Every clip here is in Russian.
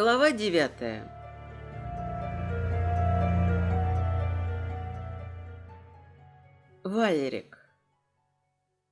Глава девятая. Валерик.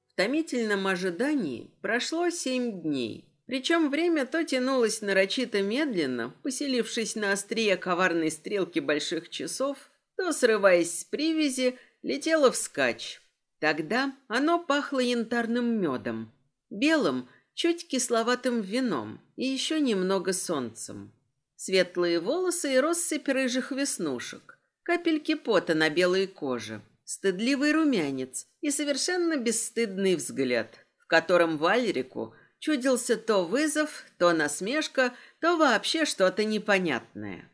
В томительном ожидании прошло семь дней. Причем время то тянулось нарочито медленно, поселившись на острие коварной стрелки больших часов, то, срываясь с привязи, летело вскачь. Тогда оно пахло янтарным медом, белым, чуть кисловатым вином и еще немного солнцем. Светлые волосы и россыпь рыжих веснушек, капельки пота на белой коже, стыдливый румянец и совершенно бесстыдный взгляд, в котором Валерику чудился то вызов, то насмешка, то вообще что-то непонятное.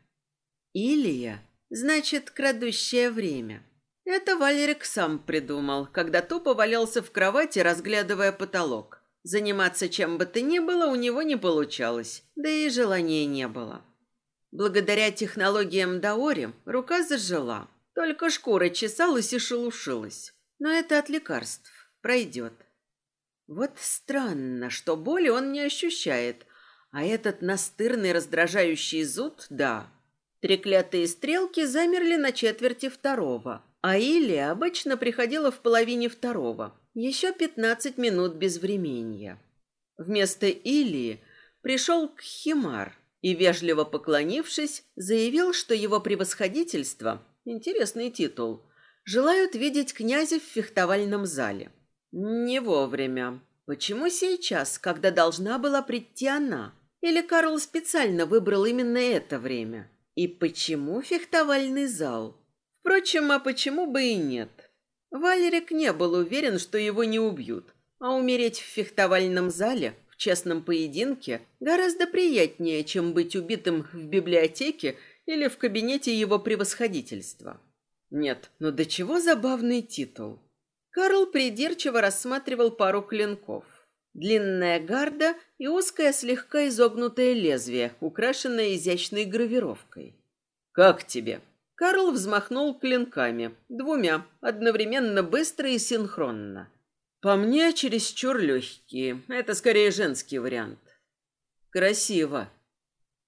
Илия, значит, крадущее время. Это Валерик сам придумал, когда тупо валялся в кровати, разглядывая потолок. Заниматься чем бы то ни было у него не получалось, да и желания не было. Благодаря технологиям Даори рука зажила, только шкура чесалась и шелушилась. Но это от лекарств, пройдет. Вот странно, что боли он не ощущает, а этот настырный раздражающий зуд – да. Треклятые стрелки замерли на четверти второго, а Илья обычно приходила в половине второго – еще пятнадцать минут без времени. Вместо Илии пришел Кхимар и, вежливо поклонившись, заявил, что его превосходительство, интересный титул, желают видеть князя в фехтовальном зале. Не вовремя. Почему сейчас, когда должна была прийти она? Или Карл специально выбрал именно это время? И почему фехтовальный зал? Впрочем, а почему бы и нет? Валерик не был уверен, что его не убьют, а умереть в фехтовальном зале, в честном поединке, гораздо приятнее, чем быть убитым в библиотеке или в кабинете его превосходительства. Нет, ну до чего забавный титул. Карл придирчиво рассматривал пару клинков. Длинная гарда и узкое слегка изогнутое лезвие, украшенное изящной гравировкой. «Как тебе?» Карл взмахнул клинками, двумя, одновременно быстро и синхронно. По мне, чересчур легкие. Это скорее женский вариант. Красиво.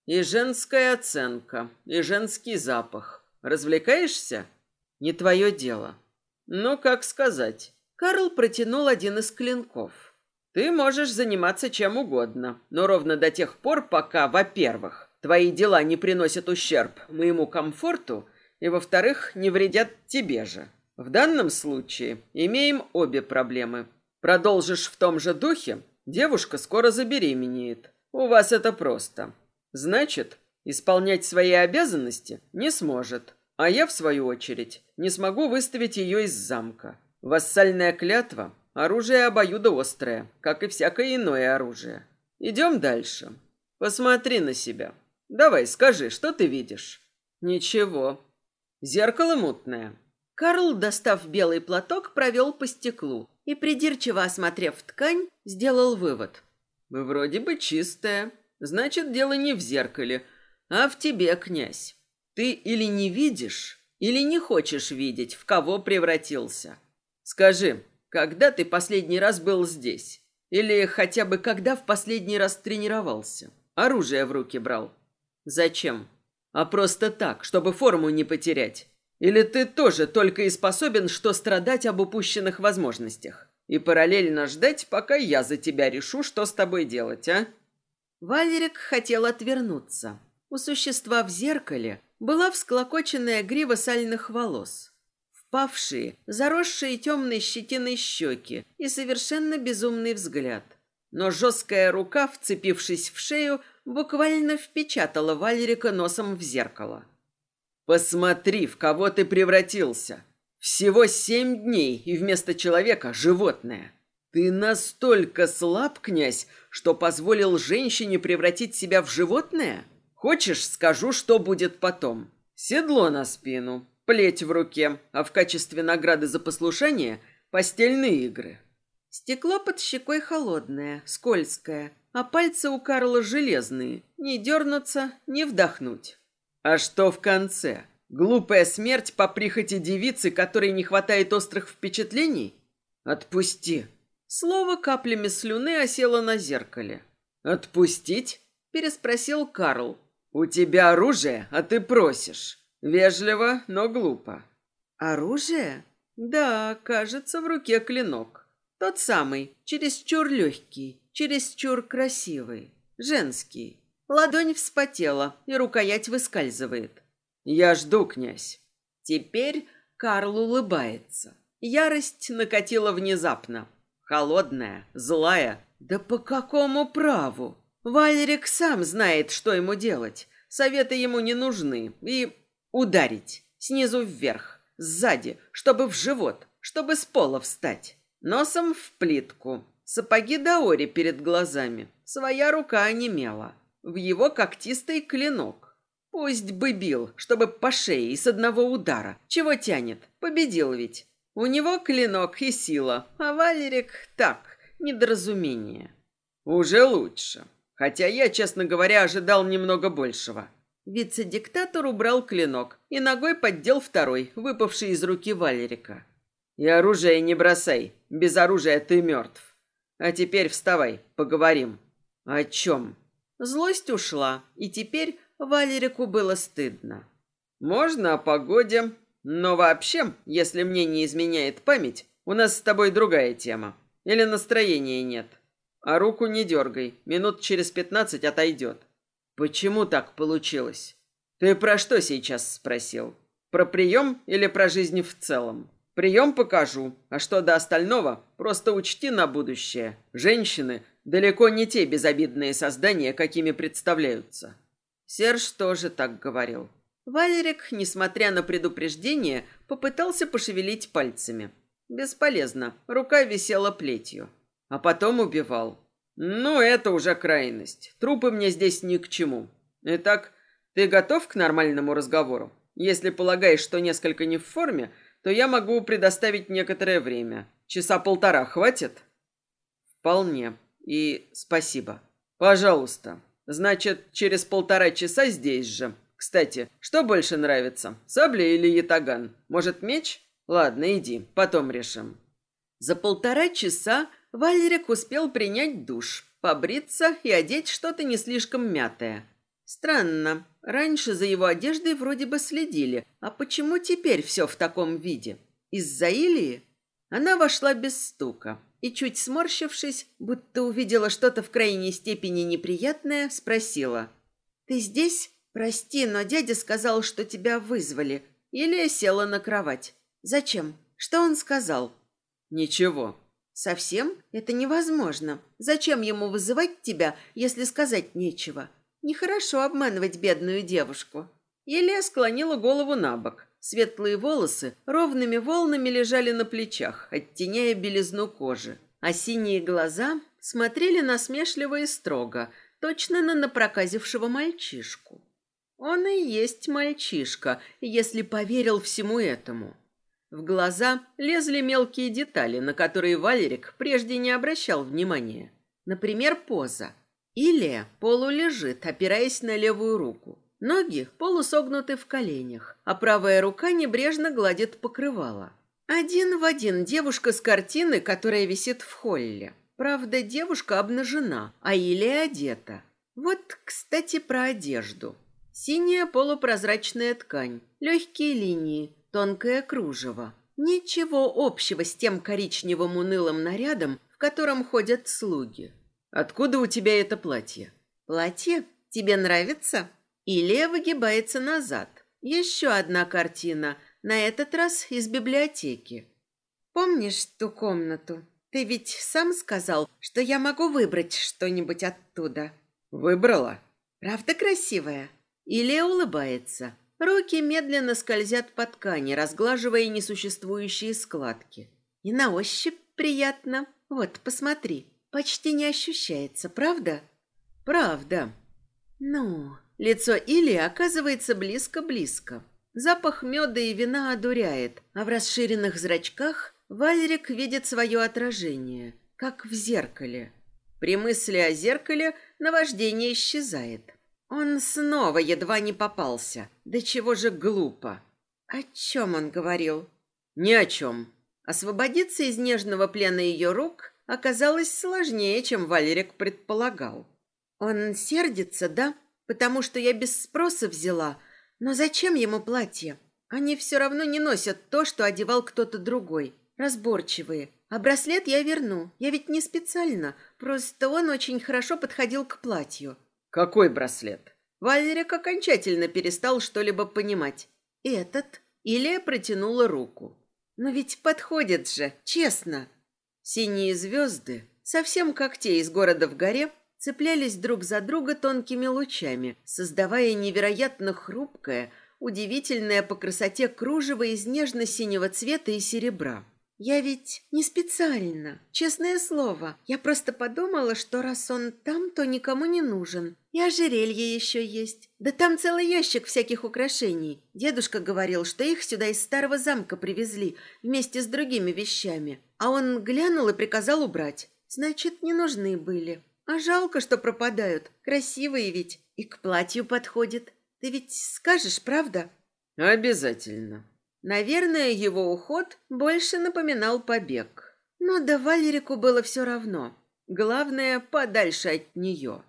И женская оценка, и женский запах. Развлекаешься? Не твое дело. Ну, как сказать. Карл протянул один из клинков. Ты можешь заниматься чем угодно, но ровно до тех пор, пока, во-первых, твои дела не приносят ущерб моему комфорту, и, во-вторых, не вредят тебе же. В данном случае имеем обе проблемы. Продолжишь в том же духе, девушка скоро забеременеет. У вас это просто. Значит, исполнять свои обязанности не сможет. А я, в свою очередь, не смогу выставить ее из замка. Вассальная клятва – оружие обоюдоострое, как и всякое иное оружие. Идем дальше. Посмотри на себя. Давай, скажи, что ты видишь? Ничего, Зеркало мутное. Карл, достав белый платок, провел по стеклу и, придирчиво осмотрев ткань, сделал вывод. «Вроде бы чистая. Значит, дело не в зеркале, а в тебе, князь. Ты или не видишь, или не хочешь видеть, в кого превратился. Скажи, когда ты последний раз был здесь? Или хотя бы когда в последний раз тренировался? Оружие в руки брал? Зачем? А просто так, чтобы форму не потерять? Или ты тоже только и способен что страдать об упущенных возможностях? И параллельно ждать, пока я за тебя решу, что с тобой делать, а?» Валерик хотел отвернуться. У существа в зеркале была всклокоченная грива сальных волос, впавшие, заросшие темной щетиной щеки и совершенно безумный взгляд. Но жесткая рука, вцепившись в шею, буквально впечатала Валерика носом в зеркало. «Посмотри, в кого ты превратился! Всего семь дней, и вместо человека – животное. Ты настолько слаб, князь, что позволил женщине превратить себя в животное? Хочешь, скажу, что будет потом? Седло на спину, плеть в руке, а в качестве награды за послушание – постельные игры». Стекло под щекой холодное, скользкое, а пальцы у Карла железные. Не дернуться, не вдохнуть. А что в конце? Глупая смерть по прихоти девицы, которой не хватает острых впечатлений? Отпусти. Слово каплями слюны осело на зеркале. Отпустить? Переспросил Карл. «У тебя оружие, а ты просишь. Вежливо, но глупо». «Оружие?» «Да, кажется, в руке клинок. Тот самый, чересчур легкий, чересчур красивый, женский. Ладонь вспотела, и рукоять выскальзывает. Я жду, князь. Теперь Карл улыбается. Ярость накатила внезапно. Холодная, злая. Да по какому праву? Валерик сам знает, что ему делать. Советы ему не нужны. И ударить. Снизу вверх. Сзади. Чтобы в живот. Чтобы с пола встать. Носом в плитку. Сапоги Даори перед глазами. Своя рука онемела. В его когтистый клинок. Пусть бы бил, чтобы по шее и с одного удара. Чего тянет? Победил ведь. У него клинок и сила, а Валерик так, недоразумение. Уже лучше. Хотя я, честно говоря, ожидал немного большего. Вице-диктатор убрал клинок и ногой поддел второй, выпавший из руки Валерика. И оружие не бросай. Без оружия ты мертв. А теперь вставай, поговорим. О чем? Злость ушла, и теперь Валерику было стыдно. Можно о погоде, но вообще, если мне не изменяет память, у нас с тобой другая тема. Или настроения нет. А руку не дергай, минут через пятнадцать отойдет. Почему так получилось? Ты про что сейчас спросил? Про прием или про жизнь в целом? Прием покажу, а что до остального, просто учти на будущее. Женщины далеко не те безобидные создания, какими представляются. Серж тоже так говорил. Валерик, несмотря на предупреждение, попытался пошевелить пальцами. Бесполезно, рука висела плетью. А потом убивал. Ну, это уже крайность. Трупы мне здесь ни к чему. Итак, ты готов к нормальному разговору? Если полагаешь, что несколько не в форме, то я могу предоставить некоторое время. Часа полтора хватит? Вполне. И спасибо. Пожалуйста. Значит, через полтора часа здесь же. Кстати, что больше нравится, сабля или ятаган? Может, меч? Ладно, иди, потом решим. За полтора часа Валерик успел принять душ, побриться и одеть что-то не слишком мятое. Странно, раньше за его одеждой вроде бы следили, а почему теперь все в таком виде? Из-за Илии? Она вошла без стука и, чуть сморщившись, будто увидела что-то в крайней степени неприятное, спросила. «Ты здесь? Прости, но дядя сказал, что тебя вызвали». Илия села на кровать. «Зачем? Что он сказал?» «Ничего». «Совсем? Это невозможно. Зачем ему вызывать тебя, если сказать нечего?» Нехорошо обманывать бедную девушку. Елия склонила голову на бок. Светлые волосы ровными волнами лежали на плечах, оттеняя белизну кожи. А синие глаза смотрели насмешливо и строго, точно на напроказившего мальчишку. Он и есть мальчишка, если поверил всему этому. В глаза лезли мелкие детали, на которые Валерик прежде не обращал внимания. Например, поза – Илия полулежит, опираясь на левую руку. Ноги полусогнуты в коленях, а правая рука небрежно гладит покрывало. Один в один девушка с картины, которая висит в холле. Правда, девушка обнажена, а Илия одета. Вот, кстати, про одежду. Синяя полупрозрачная ткань, легкие линии, тонкое кружево. Ничего общего с тем коричневым унылым нарядом, в котором ходят слуги. Откуда у тебя это платье? Платье? Тебе нравится? Илия выгибается назад. Еще одна картина, на этот раз из библиотеки. Помнишь ту комнату? Ты ведь сам сказал, что я могу выбрать что-нибудь оттуда. Выбрала. Правда красивая? Илия улыбается. Руки медленно скользят по ткани, разглаживая несуществующие складки. И на ощупь приятно. Вот, посмотри почти не ощущается, правда? Правда. Ну, лицо Или оказывается близко-близко. Запах меда и вина одуряет, а в расширенных зрачках Валерик видит свое отражение, как в зеркале. При мысли о зеркале наваждение исчезает. Он снова едва не попался. Да чего же глупо. О чем он говорил? Ни о чем. Освободиться из нежного плена ее рук оказалось сложнее, чем Валерик предполагал. Он сердится, да? потому что я без спроса взяла. Но зачем ему платье? Они все равно не носят то, что одевал кто-то другой. Разборчивые. А браслет я верну. Я ведь не специально. Просто он очень хорошо подходил к платью. Какой браслет? Валерик окончательно перестал что-либо понимать. Этот. Илия протянула руку. Но ведь подходит же, честно. Синие звезды, совсем как те из города в горе, цеплялись друг за друга тонкими лучами, создавая невероятно хрупкое, удивительное по красоте кружево из нежно-синего цвета и серебра. Я ведь не специально, честное слово. Я просто подумала, что раз он там, то никому не нужен. И ожерелье еще есть. Да там целый ящик всяких украшений. Дедушка говорил, что их сюда из старого замка привезли вместе с другими вещами. А он глянул и приказал убрать. Значит, не нужны были. А жалко, что пропадают. Красивые ведь. И к платью подходит. Ты ведь скажешь, правда? Обязательно. Наверное, его уход больше напоминал побег. Но да Валерику было все равно. Главное, подальше от нее.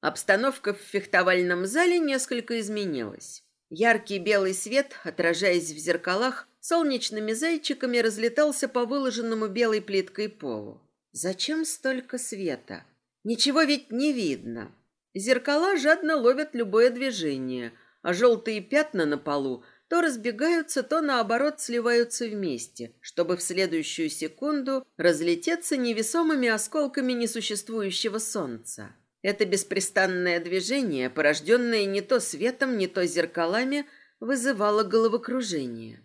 Обстановка в фехтовальном зале несколько изменилась. Яркий белый свет, отражаясь в зеркалах, солнечными зайчиками разлетался по выложенному белой плиткой полу. Зачем столько света? Ничего ведь не видно. Зеркала жадно ловят любое движение, а желтые пятна на полу то разбегаются, то наоборот сливаются вместе, чтобы в следующую секунду разлететься невесомыми осколками несуществующего солнца. Это беспрестанное движение, порожденное не то светом, не то зеркалами, вызывало головокружение.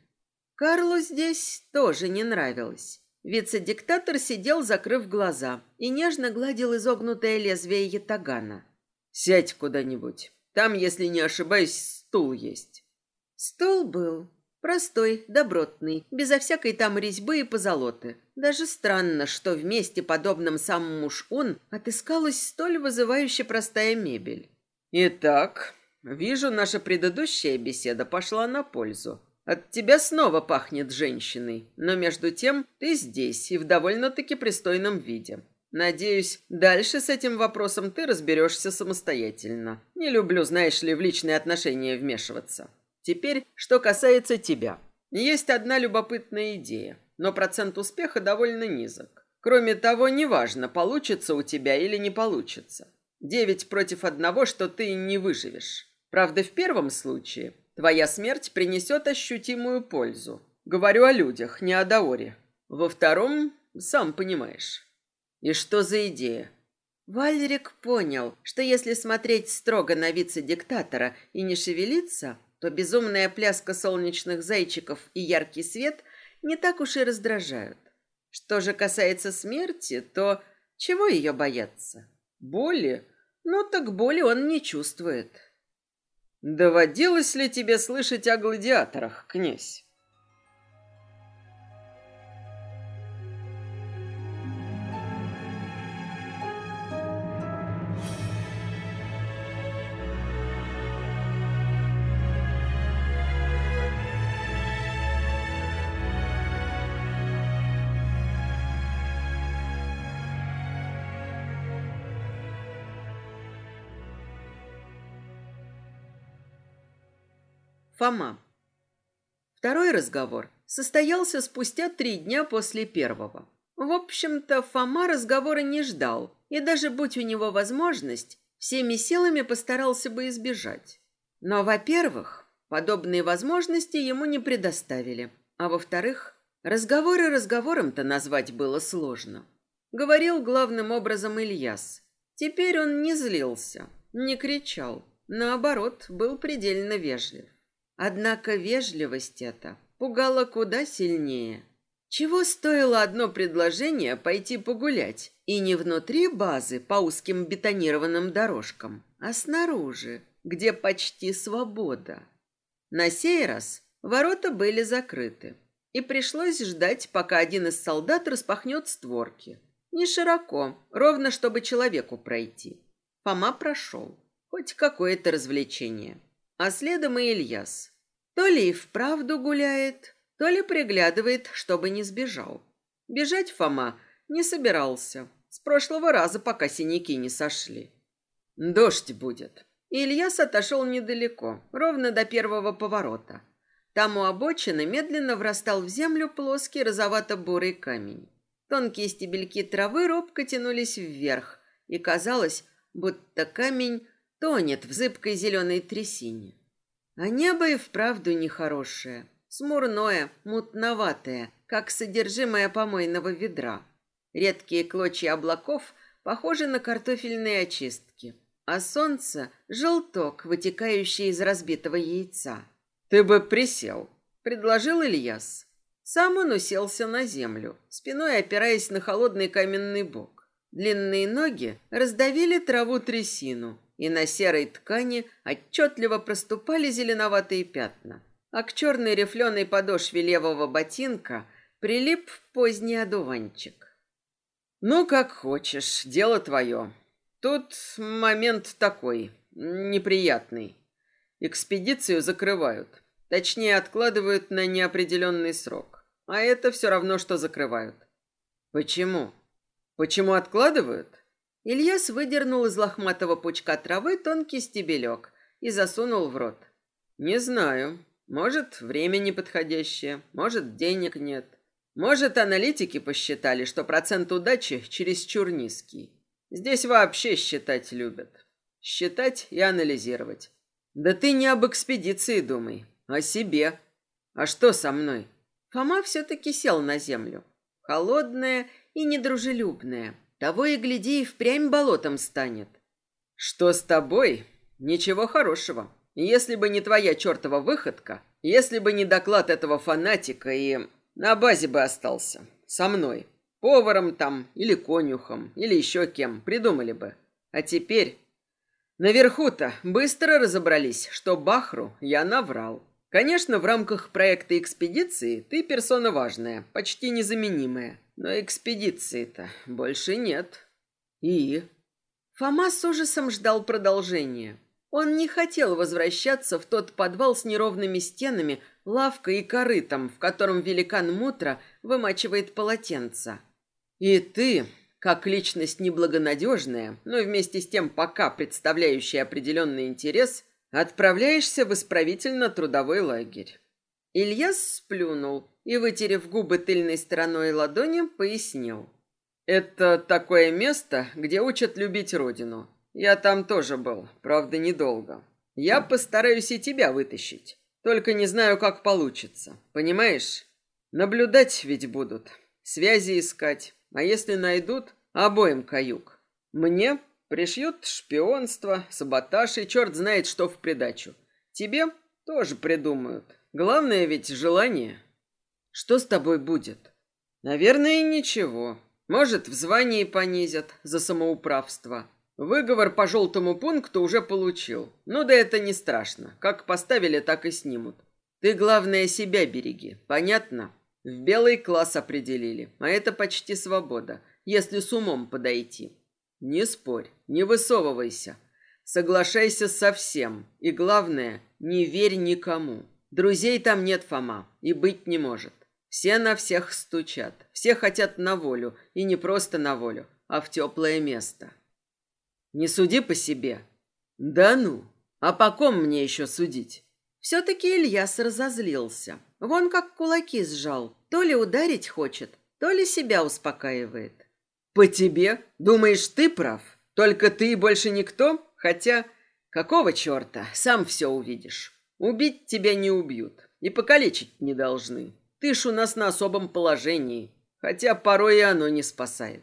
Карлу здесь тоже не нравилось. Вице-диктатор сидел, закрыв глаза, и нежно гладил изогнутое лезвие ятагана. «Сядь куда-нибудь. Там, если не ошибаюсь, стул есть». Стол был простой, добротный, безо всякой там резьбы и позолоты. Даже странно, что в месте, подобном самому Шун, отыскалась столь вызывающе простая мебель. «Итак, вижу, наша предыдущая беседа пошла на пользу. От тебя снова пахнет женщиной, но между тем ты здесь и в довольно-таки пристойном виде. Надеюсь, дальше с этим вопросом ты разберешься самостоятельно. Не люблю, знаешь ли, в личные отношения вмешиваться. Теперь, что касается тебя. Есть одна любопытная идея, но процент успеха довольно низок. Кроме того, неважно, получится у тебя или не получится. Девять против одного, что ты не выживешь. Правда, в первом случае твоя смерть принесет ощутимую пользу. Говорю о людях, не о Даоре. Во втором, сам понимаешь. И что за идея? Вальрик понял, что если смотреть строго на вице-диктатора и не шевелиться, то безумная пляска солнечных зайчиков и яркий свет не так уж и раздражают. Что же касается смерти, то чего ее бояться? Боли? Ну так боли он не чувствует. Доводилось ли тебе слышать о гладиаторах, князь? Фома. Второй разговор состоялся спустя три дня после первого. В общем-то, Фома разговора не ждал, и даже будь у него возможность, всеми силами постарался бы избежать. Но, во-первых, подобные возможности ему не предоставили, а во-вторых, разговоры разговором-то назвать было сложно. Говорил главным образом Ильяс. Теперь он не злился, не кричал, наоборот, был предельно вежлив. Однако вежливость эта пугала куда сильнее. Чего стоило одно предложение пойти погулять, и не внутри базы по узким бетонированным дорожкам, а снаружи, где почти свобода. На сей раз ворота были закрыты, и пришлось ждать, пока один из солдат распахнет створки. Не широко, ровно чтобы человеку пройти. Фома прошел. Хоть какое-то развлечение. А следом и Ильяс. То ли и вправду гуляет, то ли приглядывает, чтобы не сбежал. Бежать Фома не собирался. С прошлого раза, пока синяки не сошли. «Дождь будет. Ильяс отошел недалеко, ровно до первого поворота. Там у обочины медленно врастал в землю плоский розовато-бурый камень. Тонкие стебельки травы робко тянулись вверх, и казалось, будто камень тонет в зыбкой зеленой трясине. А небо и вправду нехорошее, смурное, мутноватое, как содержимое помойного ведра. Редкие клочья облаков похожи на картофельные очистки, а солнце — желток, вытекающий из разбитого яйца. «Ты бы присел», — предложил Ильяс. Сам он уселся на землю, спиной опираясь на холодный каменный бок. Длинные ноги раздавили траву трясину, и на серой ткани отчетливо проступали зеленоватые пятна. А к черной рифленой подошве левого ботинка прилип поздний одуванчик. «Ну, как хочешь, дело твое. Тут момент такой, неприятный. Экспедицию закрывают. Точнее, откладывают на неопределенный срок. А это все равно, что закрывают. Почему? Почему откладывают? Ильяс выдернул из лохматого пучка травы тонкий стебелек и засунул в рот. Не знаю. Может, время неподходящее, может, денег нет. Может, аналитики посчитали, что процент удачи чересчур низкий. Здесь вообще считать любят. Считать и анализировать. Да ты не об экспедиции думай, о себе. А что со мной? Фома все-таки сел на землю. Холодная и недружелюбная. Того и гляди, и впрямь болотом станет. Что с тобой? Ничего хорошего. Если бы не твоя чертова выходка, если бы не доклад этого фанатика и... На базе бы остался. Со мной. Поваром там, или конюхом, или еще кем. Придумали бы. А теперь Наверху-то быстро разобрались, что Бахру я наврал. Конечно, в рамках проекта экспедиции ты персона важная, почти незаменимая. Но экспедиции-то больше нет. И... Фома с ужасом ждал продолжения. Он не хотел возвращаться в тот подвал с неровными стенами, лавкой и корытом, в котором великан Мутра вымачивает полотенца. И ты как личность неблагонадежная, но вместе с тем пока представляющая определенный интерес, отправляешься в исправительно-трудовой лагерь. Ильяс сплюнул и, вытерев губы тыльной стороной ладони, пояснил. «Это такое место, где учат любить родину. Я там тоже был, правда, недолго. Я постараюсь и тебя вытащить. Только не знаю, как получится. Понимаешь? Наблюдать ведь будут, связи искать. А если найдут, обоим каюк. Мне пришьют шпионство, саботаж и черт знает что в придачу. Тебе тоже придумают. Главное ведь желание. Что с тобой будет? Наверное, ничего. Может, в звании понизят за самоуправство. Выговор по желтому пункту уже получил. Ну да это не страшно. Как поставили, так и снимут. Ты, главное, себя береги. Понятно? В белый класс определили, а это почти свобода, если с умом подойти. Не спорь, не высовывайся. Соглашайся со всем. И главное, не верь никому. Друзей там нет, Фома, и быть не может. Все на всех стучат. Все хотят на волю, и не просто на волю, а в теплое место. Не суди по себе. Да ну, а по ком мне еще судить? Все-таки Ильяс разозлился. Вон как кулаки сжал. То ли ударить хочет, то ли себя успокаивает. По тебе? Думаешь, ты прав? Только ты и больше никто? Хотя, какого черта? Сам все увидишь. Убить тебя не убьют. И покалечить не должны. Ты ж у нас на особом положении. Хотя порой и оно не спасает.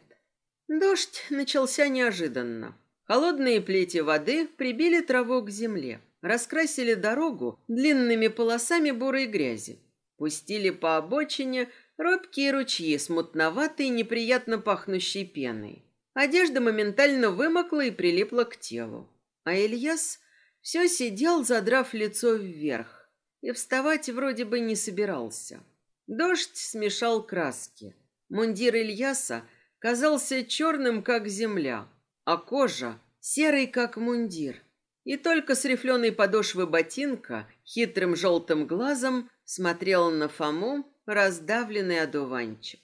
Дождь начался неожиданно. Холодные плети воды прибили траву к земле раскрасили дорогу длинными полосами бурой грязи, пустили по обочине робкие ручьи с мутноватой, неприятно пахнущей пеной. Одежда моментально вымокла и прилипла к телу. А Ильяс все сидел, задрав лицо вверх, и вставать вроде бы не собирался. Дождь смешал краски. Мундир Ильяса казался черным, как земля, а кожа серой, как мундир и только с рифленой подошвы ботинка хитрым желтым глазом смотрел на Фому раздавленный одуванчик.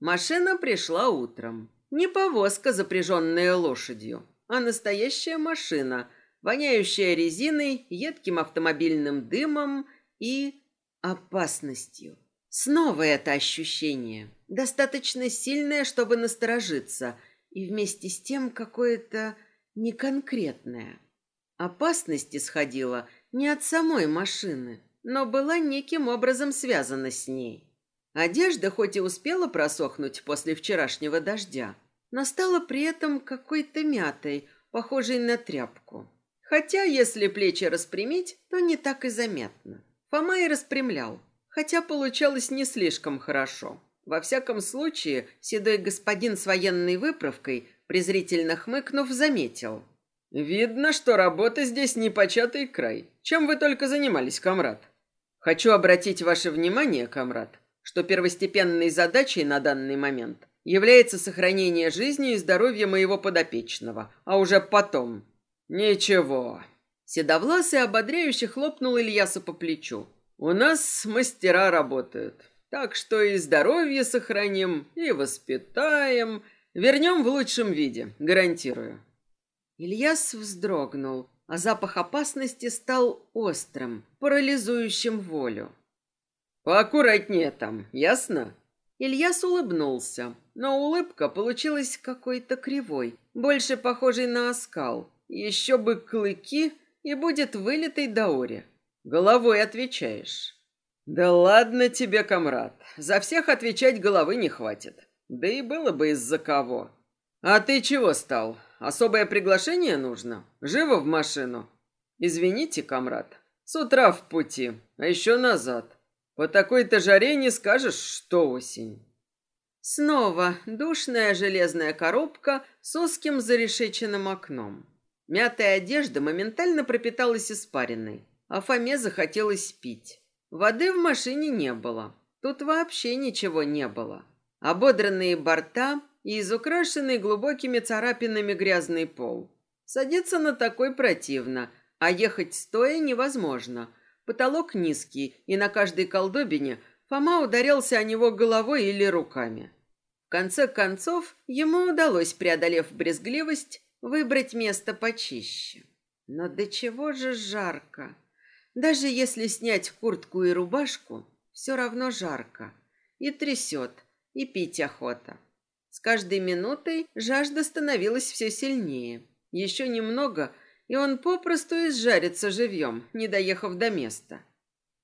Машина пришла утром. Не повозка, запряженная лошадью, а настоящая машина, воняющая резиной, едким автомобильным дымом и опасностью. Снова это ощущение, достаточно сильное, чтобы насторожиться, и вместе с тем какое-то неконкретное. Опасность исходила не от самой машины, но была неким образом связана с ней. Одежда хоть и успела просохнуть после вчерашнего дождя, но стала при этом какой-то мятой, похожей на тряпку. Хотя, если плечи распрямить, то не так и заметно. Фома и распрямлял, хотя получалось не слишком хорошо. Во всяком случае, седой господин с военной выправкой, презрительно хмыкнув, заметил. «Видно, что работа здесь непочатый край. Чем вы только занимались, комрад?» «Хочу обратить ваше внимание, комрад, что первостепенной задачей на данный момент является сохранение жизни и здоровья моего подопечного, а уже потом... Ничего. Седовласый ободряюще хлопнул Ильяса по плечу. У нас мастера работают, так что и здоровье сохраним, и воспитаем, вернем в лучшем виде, гарантирую. Ильяс вздрогнул, а запах опасности стал острым, парализующим волю. Поаккуратнее там, ясно? Ильяс улыбнулся, но улыбка получилась какой-то кривой, больше похожей на оскал. Еще бы клыки, и будет вылитый Даори. Головой отвечаешь. Да ладно тебе, комрад. За всех отвечать головы не хватит. Да и было бы из-за кого. А ты чего стал? Особое приглашение нужно? Живо в машину. Извините, комрад. С утра в пути, а еще назад. По такой-то жаре не скажешь, что осень. Снова душная железная коробка с узким зарешеченным окном. Мятая одежда моментально пропиталась испариной, а Фоме захотелось пить. Воды в машине не было. Тут вообще ничего не было. Ободранные борта и изукрашенный глубокими царапинами грязный пол. Садиться на такой противно, а ехать стоя невозможно – Потолок низкий, и на каждой колдобине Фома ударялся о него головой или руками. В конце концов, ему удалось, преодолев брезгливость, выбрать место почище. Но до чего же жарко! Даже если снять куртку и рубашку, все равно жарко. И трясет, и пить охота. С каждой минутой жажда становилась все сильнее. Еще немного, и он попросту изжарится живьем, не доехав до места.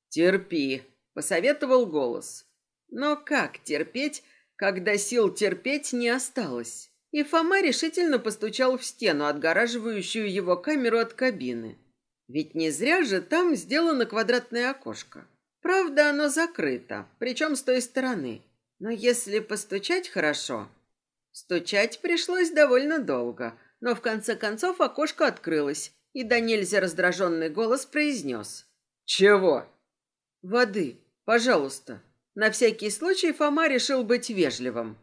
«Терпи», — посоветовал голос. Но как терпеть, когда сил терпеть не осталось? И Фома решительно постучал в стену, отгораживающую его камеру от кабины. Ведь не зря же там сделано квадратное окошко. Правда, оно закрыто, причем с той стороны. Но если постучать хорошо... Стучать пришлось довольно долго — но в конце концов окошко открылось, и до нельзя раздраженный голос произнес. «Чего?» «Воды, пожалуйста». На всякий случай Фома решил быть вежливым.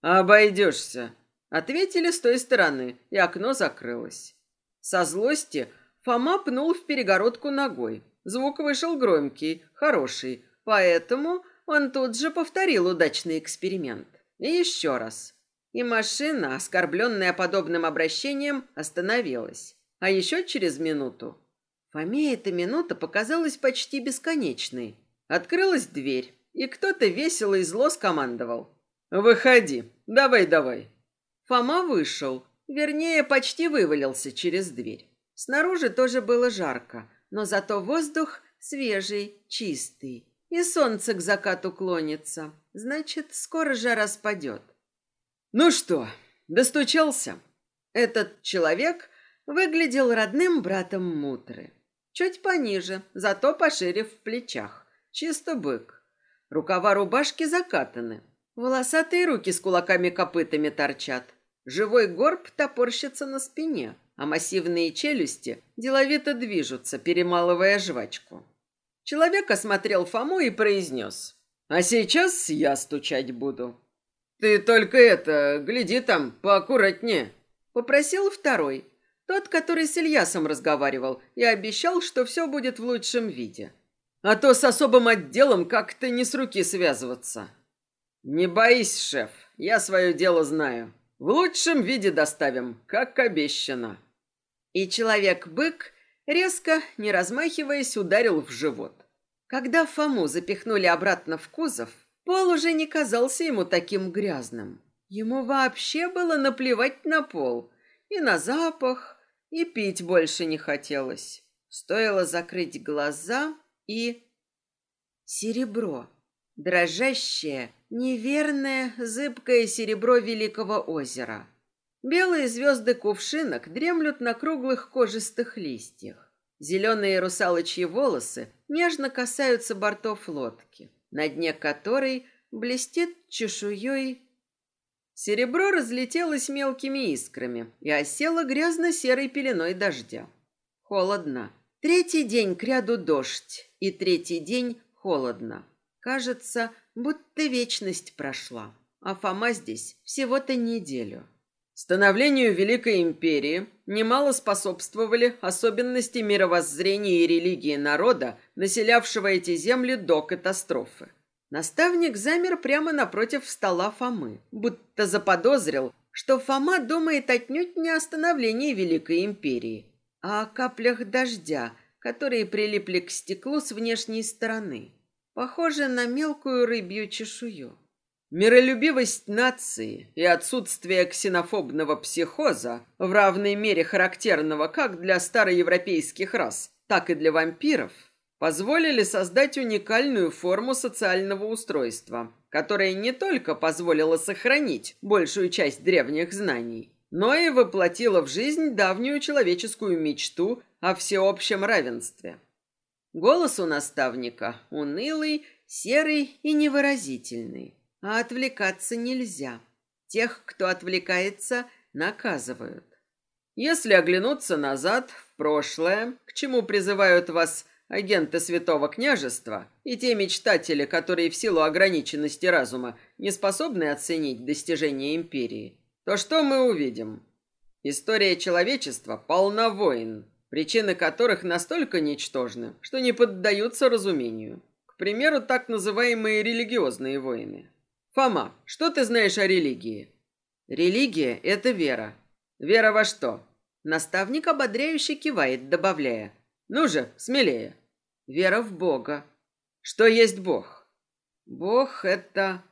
«Обойдешься», — ответили с той стороны, и окно закрылось. Со злости Фома пнул в перегородку ногой. Звук вышел громкий, хороший, поэтому он тут же повторил удачный эксперимент. И еще раз. И машина, оскорбленная подобным обращением, остановилась. А еще через минуту... Фоме эта минута показалась почти бесконечной. Открылась дверь, и кто-то весело и зло скомандовал. «Выходи, давай-давай». Фома вышел, вернее, почти вывалился через дверь. Снаружи тоже было жарко, но зато воздух свежий, чистый. И солнце к закату клонится. Значит, скоро жара спадет. Ну что, достучался? Этот человек выглядел родным братом Мутры. Чуть пониже, зато пошире в плечах. Чисто бык. Рукава рубашки закатаны. Волосатые руки с кулаками-копытами торчат. Живой горб топорщится на спине, а массивные челюсти деловито движутся, перемалывая жвачку. Человек осмотрел Фому и произнес. «А сейчас я стучать буду». «Ты только это, гляди там, поаккуратнее», — попросил второй, тот, который с Ильясом разговаривал и обещал, что все будет в лучшем виде. «А то с особым отделом как-то не с руки связываться». «Не боись, шеф, я свое дело знаю. В лучшем виде доставим, как обещано». И человек-бык резко, не размахиваясь, ударил в живот. Когда Фому запихнули обратно в кузов, пол уже не казался ему таким грязным. Ему вообще было наплевать на пол и на запах, и пить больше не хотелось. Стоило закрыть глаза и... Серебро. Дрожащее, неверное, зыбкое серебро Великого озера. Белые звезды кувшинок дремлют на круглых кожистых листьях. Зеленые русалочьи волосы нежно касаются бортов лодки, на дне которой блестит чешуей. Серебро разлетелось мелкими искрами и осело грязно-серой пеленой дождя. Холодно. Третий день кряду дождь, и третий день холодно. Кажется, будто вечность прошла, а Фома здесь всего-то неделю. Становлению Великой Империи немало способствовали особенности мировоззрения и религии народа, населявшего эти земли до катастрофы. Наставник замер прямо напротив стола Фомы, будто заподозрил, что Фома думает отнюдь не о становлении Великой Империи, а о каплях дождя, которые прилипли к стеклу с внешней стороны, похоже на мелкую рыбью чешую. Миролюбивость нации и отсутствие ксенофобного психоза, в равной мере характерного как для староевропейских рас, так и для вампиров, позволили создать уникальную форму социального устройства, которая не только позволила сохранить большую часть древних знаний, но и воплотила в жизнь давнюю человеческую мечту о всеобщем равенстве. Голос у наставника унылый, серый и невыразительный. А отвлекаться нельзя. Тех, кто отвлекается, наказывают. Если оглянуться назад, в прошлое, к чему призывают вас агенты Святого Княжества и те мечтатели, которые в силу ограниченности разума не способны оценить достижения империи, то что мы увидим? История человечества полна войн, причины которых настолько ничтожны, что не поддаются разумению. К примеру, так называемые религиозные войны. Фома, что ты знаешь о религии? Религия – это вера. Вера во что? Наставник ободряюще кивает, добавляя. Ну же, смелее. Вера в Бога. Что есть Бог? Бог – это...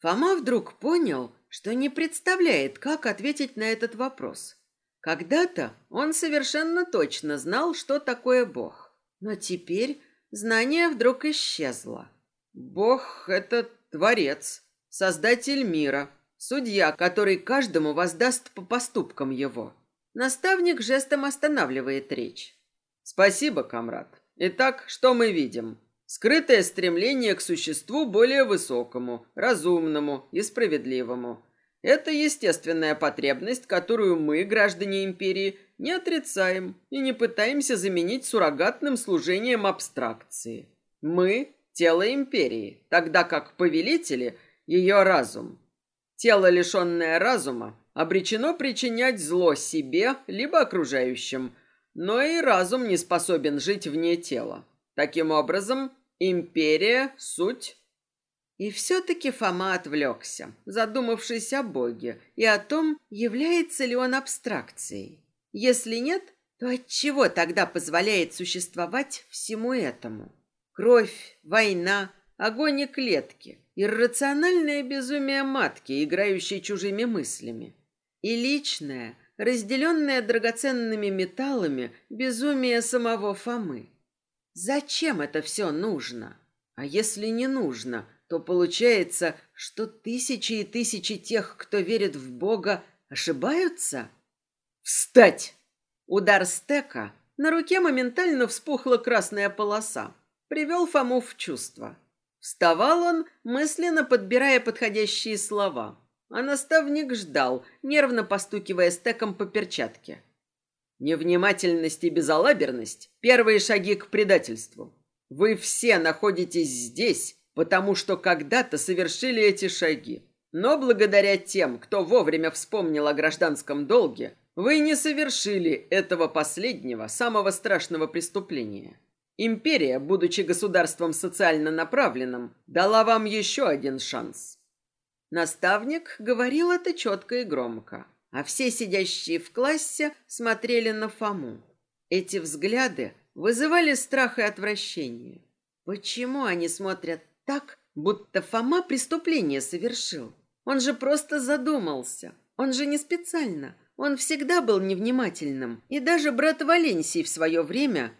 Фома вдруг понял, что не представляет, как ответить на этот вопрос. Когда-то он совершенно точно знал, что такое Бог. Но теперь знание вдруг исчезло. Бог – это Творец, Создатель мира, судья, который каждому воздаст по поступкам его. Наставник жестом останавливает речь. Спасибо, комрад. Итак, что мы видим? Скрытое стремление к существу более высокому, разумному и справедливому. Это естественная потребность, которую мы, граждане империи, не отрицаем и не пытаемся заменить суррогатным служением абстракции. Мы – тело империи, тогда как повелители – ее разум. Тело, лишенное разума, обречено причинять зло себе либо окружающим, но и разум не способен жить вне тела. Таким образом, империя – суть. И все-таки Фома отвлекся, задумавшись о Боге и о том, является ли он абстракцией. Если нет, то отчего тогда позволяет существовать всему этому? Кровь, война, огонь и клетки – Иррациональное безумие матки, играющей чужими мыслями. И личное, разделенное драгоценными металлами, безумие самого Фомы. Зачем это все нужно? А если не нужно, то получается, что тысячи и тысячи тех, кто верит в Бога, ошибаются? Встать! Удар стека. На руке моментально вспухла красная полоса. Привел Фому в чувство. Вставал он, мысленно подбирая подходящие слова. А наставник ждал, нервно постукивая стеком по перчатке. Невнимательность и безалаберность – первые шаги к предательству. Вы все находитесь здесь, потому что когда-то совершили эти шаги. Но благодаря тем, кто вовремя вспомнил о гражданском долге, вы не совершили этого последнего, самого страшного преступления. Империя, будучи государством социально направленным, дала вам еще один шанс. Наставник говорил это четко и громко. а все сидящие в классе смотрели на Фому. Эти взгляды вызывали страх и отвращение. Почему они смотрят так, будто Фома преступление совершил? Он же просто задумался. Он же не специально. Он всегда был невнимательным. И даже брат Валенсий в свое время...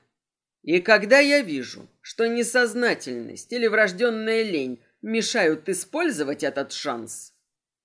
И когда я вижу, что несознательность или врожденная лень мешают использовать этот шанс...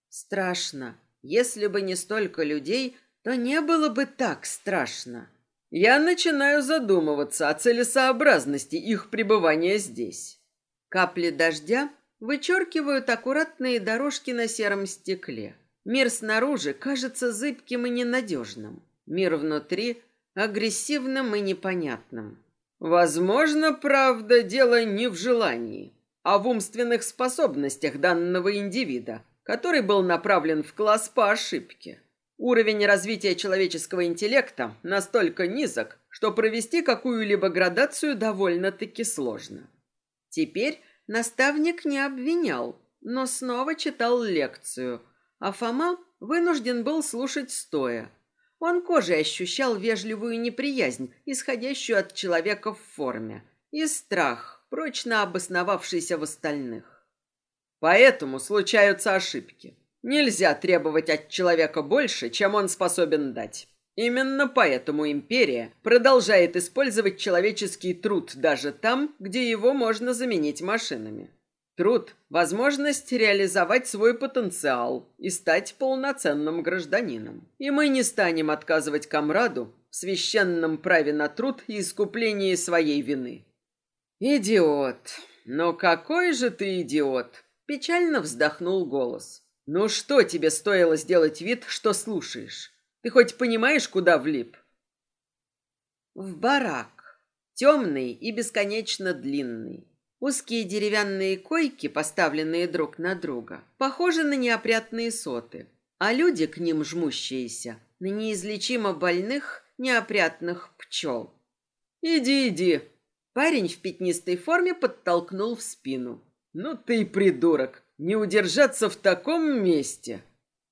Страшно. Если бы не столько людей, то не было бы так страшно. Я начинаю задумываться о целесообразности их пребывания здесь. Капли дождя вычеркивают аккуратные дорожки на сером стекле. Мир снаружи кажется зыбким и ненадежным. Мир внутри агрессивным и непонятным. Возможно, правда, дело не в желании, а в умственных способностях данного индивида, который был направлен в класс по ошибке. Уровень развития человеческого интеллекта настолько низок, что провести какую-либо градацию довольно-таки сложно. Теперь наставник не обвинял, но снова читал лекцию, а Фома вынужден был слушать стоя. Он кожей ощущал вежливую неприязнь, исходящую от человека в форме, и страх, прочно обосновавшийся в остальных. Поэтому случаются ошибки. Нельзя требовать от человека больше, чем он способен дать. Именно поэтому империя продолжает использовать человеческий труд даже там, где его можно заменить машинами. Труд – возможность реализовать свой потенциал и стать полноценным гражданином. И мы не станем отказывать комраду в священном праве на труд и искуплении своей вины. Идиот! Но какой же ты идиот! Печально вздохнул голос. «Ну что тебе стоило сделать вид, что слушаешь? Ты хоть понимаешь, куда влип?» В барак. Темный и бесконечно длинный. Узкие деревянные койки, поставленные друг на друга, похожи на неопрятные соты, а люди, к ним жмущиеся, на неизлечимо больных, неопрятных пчел. «Иди, иди!» Парень в пятнистой форме подтолкнул в спину. «Ну ты придурок! Не удержаться в таком месте!»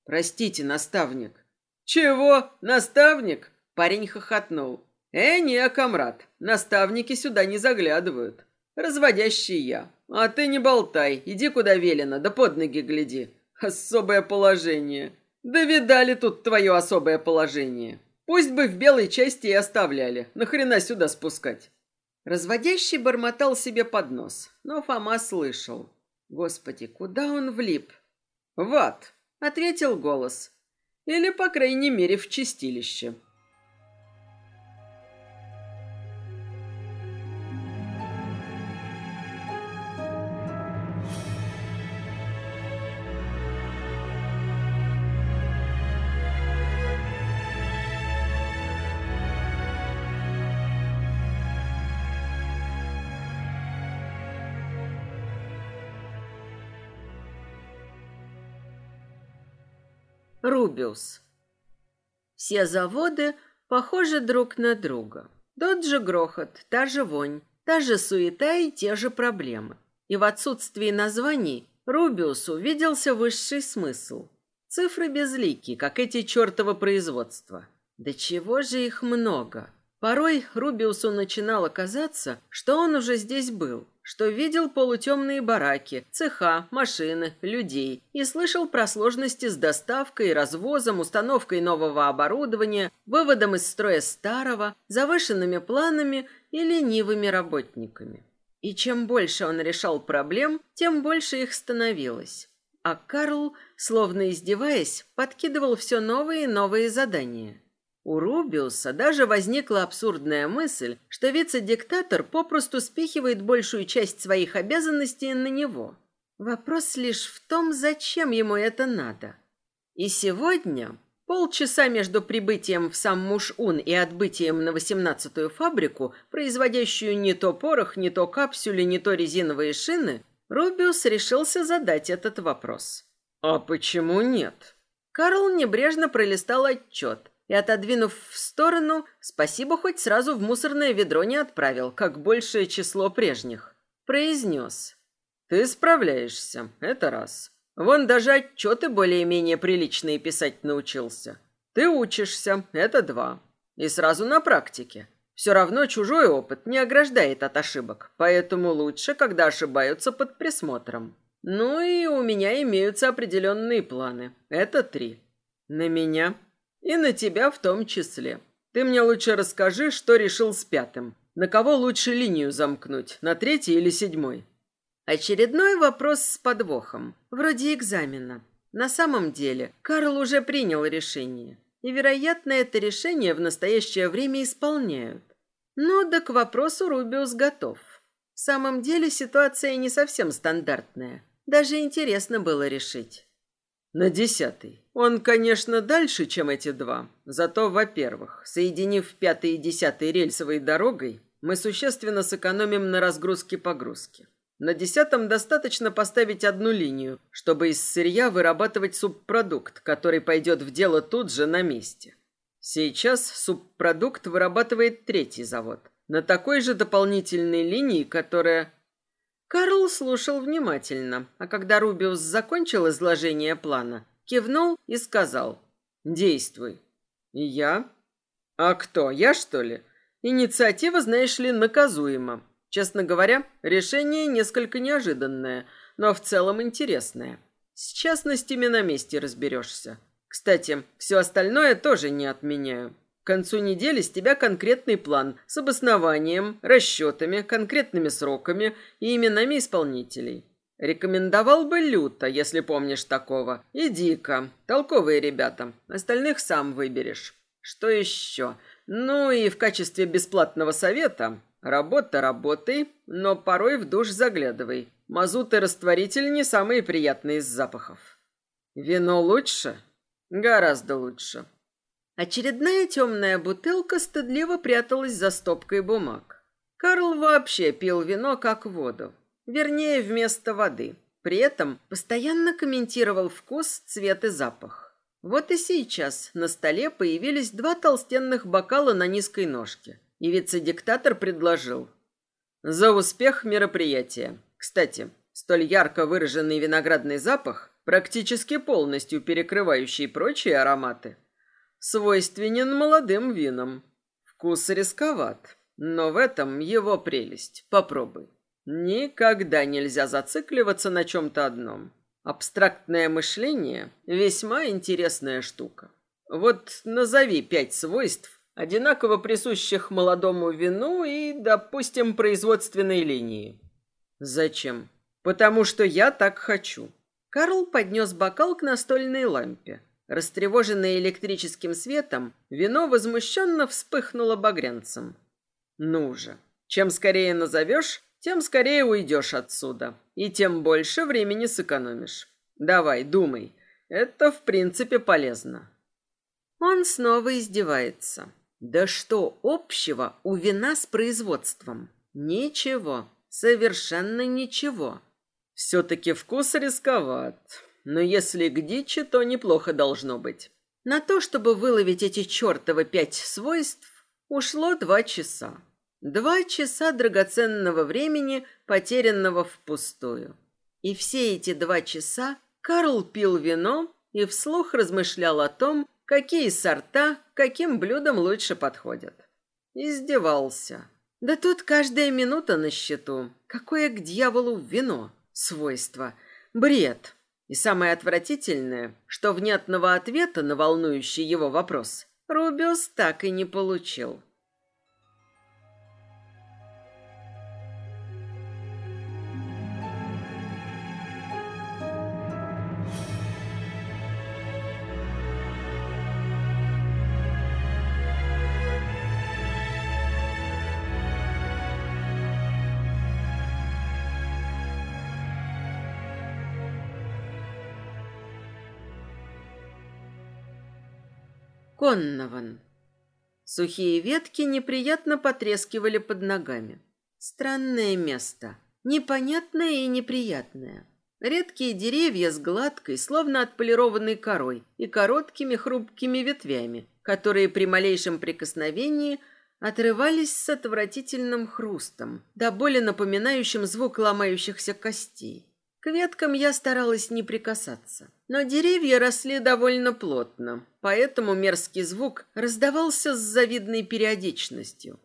«Простите, наставник». «Чего? Наставник?» Парень хохотнул. «Э, не, комрад, наставники сюда не заглядывают. Разводящий я. А ты не болтай, иди куда велено, да под ноги гляди. Особое положение. Да видали тут твое особое положение. Пусть бы в белой части и оставляли. Нахрена сюда спускать?» Разводящий бормотал себе под нос, но Фома слышал. Господи, куда он влип? «В ад!» — ответил голос. «Или, по крайней мере, в чистилище». Рубиус. Все заводы похожи друг на друга. Тот же грохот, та же вонь, та же суета и те же проблемы. И в отсутствии названий Рубиусу виделся высший смысл. Цифры безлики, как эти чертово производства. Да чего же их много? Порой Рубиусу начинало казаться, что он уже здесь был, что видел полутемные бараки, цеха, машины, людей и слышал про сложности с доставкой, развозом, установкой нового оборудования, выводом из строя старого, завышенными планами и ленивыми работниками. И чем больше он решал проблем, тем больше их становилось. А Карл, словно издеваясь, подкидывал все новые и новые задания. У Рубиуса даже возникла абсурдная мысль, что вице-диктатор попросту спихивает большую часть своих обязанностей на него. Вопрос лишь в том, зачем ему это надо. И сегодня, полчаса между прибытием в сам Муш-Ун и отбытием на восемнадцатую фабрику, производящую не то порох, не то капсюли, не то резиновые шины, Рубиус решился задать этот вопрос. «А почему нет?» Карл небрежно пролистал отчет – и, отодвинув в сторону, спасибо хоть сразу в мусорное ведро не отправил, как большее число прежних. Произнес. «Ты справляешься, это раз. Вон даже отчеты более-менее приличные писать научился. Ты учишься, это два. И сразу на практике. Все равно чужой опыт не ограждает от ошибок, поэтому лучше, когда ошибаются под присмотром. Ну и у меня имеются определенные планы. Это три. На меня и на тебя в том числе. Ты мне лучше расскажи, что решил с пятым. На кого лучше линию замкнуть, на третий или седьмой? Очередной вопрос с подвохом, вроде экзамена. На самом деле, Карл уже принял решение, и, вероятно, это решение в настоящее время исполняют. Но да к вопросу Рубиус готов. В самом деле ситуация не совсем стандартная. Даже интересно было решить. На десятый. Он, конечно, дальше, чем эти два. Зато, во-первых, соединив пятый и десятый рельсовой дорогой, мы существенно сэкономим на разгрузке-погрузке. На десятом достаточно поставить одну линию, чтобы из сырья вырабатывать субпродукт, который пойдет в дело тут же на месте. Сейчас субпродукт вырабатывает третий завод. На такой же дополнительной линии, которая... Карл слушал внимательно, а когда Рубиус закончил изложение плана, кивнул и сказал «Действуй». «Я? А кто, я что ли? Инициатива, знаешь ли, наказуема. Честно говоря, решение несколько неожиданное, но в целом интересное. С частностями на месте разберешься. Кстати, все остальное тоже не отменяю. К концу недели с тебя конкретный план с обоснованием, расчетами, конкретными сроками и именами исполнителей. Рекомендовал бы люто, если помнишь такого. И дико. Толковые ребята. Остальных сам выберешь. Что еще? Ну и в качестве бесплатного совета Работа работай, но порой в душ заглядывай. Мазут и растворитель не самые приятные из запахов. Вино лучше? Гораздо лучше. Очередная темная бутылка стыдливо пряталась за стопкой бумаг. Карл вообще пил вино как воду. Вернее, вместо воды. При этом постоянно комментировал вкус, цвет и запах. Вот и сейчас на столе появились два толстенных бокала на низкой ножке. И вице-диктатор предложил. За успех мероприятия. Кстати, столь ярко выраженный виноградный запах, практически полностью перекрывающий прочие ароматы, свойственен молодым винам. Вкус рисковат, но в этом его прелесть. Попробуй. Никогда нельзя зацикливаться на чем-то одном. Абстрактное мышление – весьма интересная штука. Вот назови пять свойств, одинаково присущих молодому вину и, допустим, производственной линии. Зачем? Потому что я так хочу. Карл поднес бокал к настольной лампе. Растревоженное электрическим светом, вино возмущенно вспыхнуло багрянцем. Ну же, чем скорее назовешь, тем скорее уйдешь отсюда. И тем больше времени сэкономишь. Давай, думай. Это, в принципе, полезно. Он снова издевается. Да что общего у вина с производством? Ничего, совершенно ничего. Все-таки вкус рисковат, но если к дичи, то неплохо должно быть. На то, чтобы выловить эти чертовы пять свойств, ушло два часа. Два часа драгоценного времени, потерянного впустую. И все эти два часа Карл пил вино и вслух размышлял о том, Какие сорта каким блюдам лучше подходят. Издевался. Да тут каждая минута на счету. Какое к дьяволу вино? Свойство. Бред. И самое отвратительное, что внятного ответа на волнующий его вопрос Рубиус так и не получил. Коннован. Сухие ветки неприятно потрескивали под ногами. Странное место. Непонятное и неприятное. Редкие деревья с гладкой, словно отполированной корой и короткими хрупкими ветвями, которые при малейшем прикосновении отрывались с отвратительным хрустом, до боли напоминающим звук ломающихся костей. К веткам я старалась не прикасаться. Но деревья росли довольно плотно, поэтому мерзкий звук раздавался с завидной периодичностью.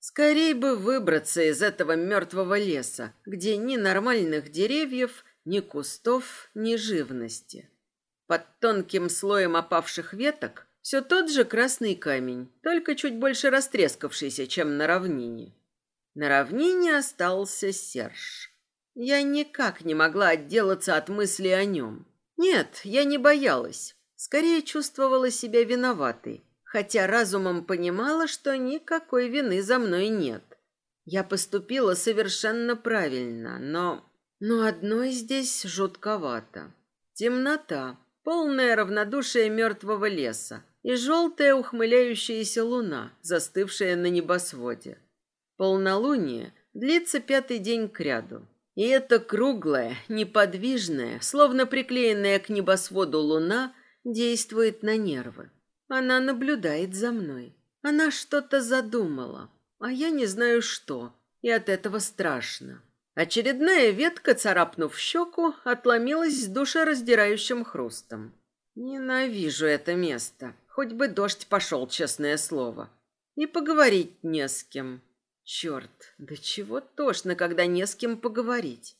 Скорей бы выбраться из этого мертвого леса, где ни нормальных деревьев, ни кустов, ни живности. Под тонким слоем опавших веток все тот же красный камень, только чуть больше растрескавшийся, чем на равнине. На равнине остался Серж. Я никак не могла отделаться от мысли о нем. Нет, я не боялась. Скорее чувствовала себя виноватой хотя разумом понимала, что никакой вины за мной нет. Я поступила совершенно правильно, но... Но одно здесь жутковато. Темнота, полное равнодушие мертвого леса и желтая ухмыляющаяся луна, застывшая на небосводе. Полнолуние длится пятый день кряду. И эта круглая, неподвижная, словно приклеенная к небосводу луна действует на нервы. Она наблюдает за мной. Она что-то задумала, а я не знаю что, и от этого страшно. Очередная ветка, царапнув щеку, отломилась с душераздирающим хрустом. Ненавижу это место. Хоть бы дождь пошел, честное слово. И поговорить не с кем. Черт, да чего тошно, когда не с кем поговорить.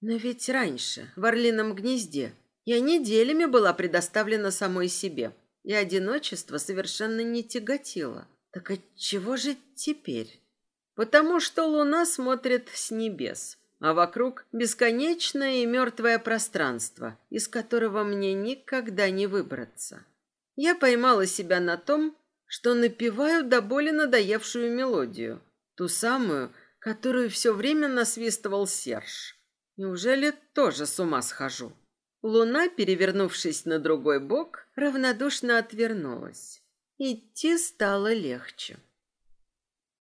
Но ведь раньше, в Орлином гнезде, я неделями была предоставлена самой себе и одиночество совершенно не тяготило. Так отчего же теперь? Потому что луна смотрит с небес, а вокруг бесконечное и мертвое пространство, из которого мне никогда не выбраться. Я поймала себя на том, что напеваю до боли надоевшую мелодию, ту самую, которую все время насвистывал Серж. Неужели тоже с ума схожу? Луна, перевернувшись на другой бок, равнодушно отвернулась. Идти стало легче.